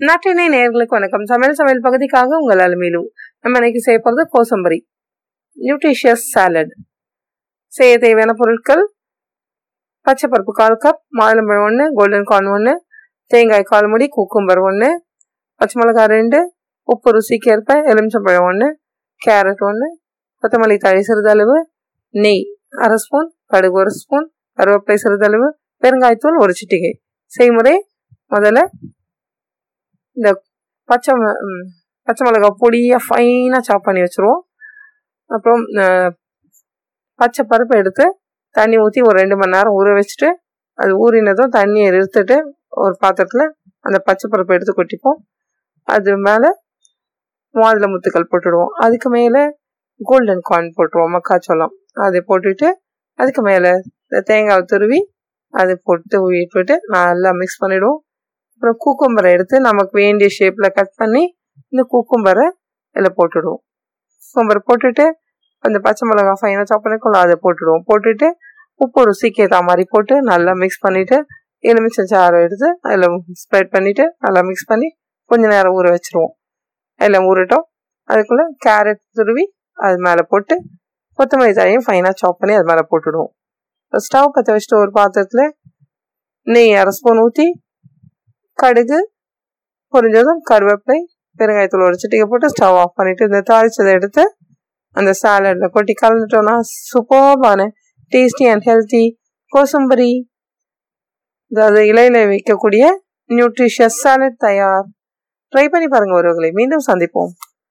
நாட்டினை நேர்களுக்கு வணக்கம். சமையல் சமையல் பகுதிக்காக உங்கள் அலுமையிலும் நம்ம இன்னைக்கு செய்ய போகிறது கோசம்பரி. நியூட்ரிஷியஸ் சாலட் செய்ய தேவையான பொருட்கள் பச்சைப்பருப்பு கால் கப் மாதுளம்பழம் ஒன்று கோல்டன் கார்ன் ஒன்று தேங்காய் கால் முடி குக்கும்பர் ஒன்று பச்சை மிளகாய் ரெண்டு உப்பு ருசிக்கு ஏற்ப எலுமிச்சம்பழம் ஒன்று கேரட் ஒன்று கொத்தமல்லி தழை சிறிதளவு நெய் அரை ஸ்பூன் கடுகு ஒரு ஸ்பூன் கருவேப்பிலை சிறிதளவு பெருங்காயத்தூள் ஒரு சிட்டிகை. செய்முறை முதல்ல இந்த பச்சை பச்சை மிளகாய் பொடியாக ஃபைனாக சாப் பண்ணி வச்சுருவோம். அப்புறம் பச்சை பருப்பை எடுத்து தண்ணி ஊற்றி ஒரு ரெண்டு மணி நேரம் ஊற வச்சுட்டு அது ஊறினதும் தண்ணியை எடுத்துட்டு ஒரு பாத்திரத்தில் அந்த பச்சை பருப்பை எடுத்து கொட்டிப்போம். அது மேலே மாதுளை முத்துக்கள் போட்டுடுவோம். அதுக்கு மேலே கோல்டன் கார்ன் போட்டுருவோம் மக்காச்சோளம். அதை போட்டுட்டு அதுக்கு மேலே தேங்காய் துருவி அதை போட்டு விட்டுட்டு நல்லா மிக்ஸ் பண்ணிவிடுவோம் அப்புறம் கூக்கும்பரை எடுத்து நமக்கு வேண்டிய ஷேப்பில் கட் பண்ணி இந்த கூக்கும்பரை இதில் போட்டுடுவோம். கூக்கும்பரை போட்டுட்டு அந்த பச்சை மிளகா ஃபைனாக சாப் பண்ணிக்கொள்ள அதை போட்டுடுவோம். போட்டுட்டு உப்பு ருசிக்கு ஏற்ற மாதிரி போட்டு நல்லா மிக்ஸ் பண்ணிவிட்டு எலுமிச்சை சாறை எடுத்து அதில் ஸ்ப்ரெட் பண்ணிவிட்டு நல்லா மிக்ஸ் பண்ணி கொஞ்ச நேரம் ஊற வச்சுருவோம். எல்லாம் ஊறட்டும். அதுக்குள்ளே கேரட் துருவி அது மேலே போட்டு கொத்தமல்லி தாயும் ஃபைனாக சாப் பண்ணி அது மேலே போட்டுடுவோம். ஸ்டவ் பற்ற வச்சுட்டு ஒரு பாத்திரத்தில் நெய் அரை ஸ்பூன் ஊற்றி கடுகு பொரிஞ்சதும் கருவேப்பிலை பெருங்காயத்தூள் ஒரு சிட்டிக்கை போட்டு ஸ்டவ் ஆஃப் பண்ணிவிட்டு இந்த தாளிச்சதை எடுத்து அந்த சாலடில் கொட்டி கலந்துட்டோம்னா சூப்பர்பான டேஸ்டி அண்ட் ஹெல்த்தி கோசம்பரி அதாவது இலையில வைக்கக்கூடிய நியூட்ரிஷியஸ் சாலட் தயார். ட்ரை பண்ணி பாருங்கள் ஒருவர்களை மீண்டும் சந்திப்போம்.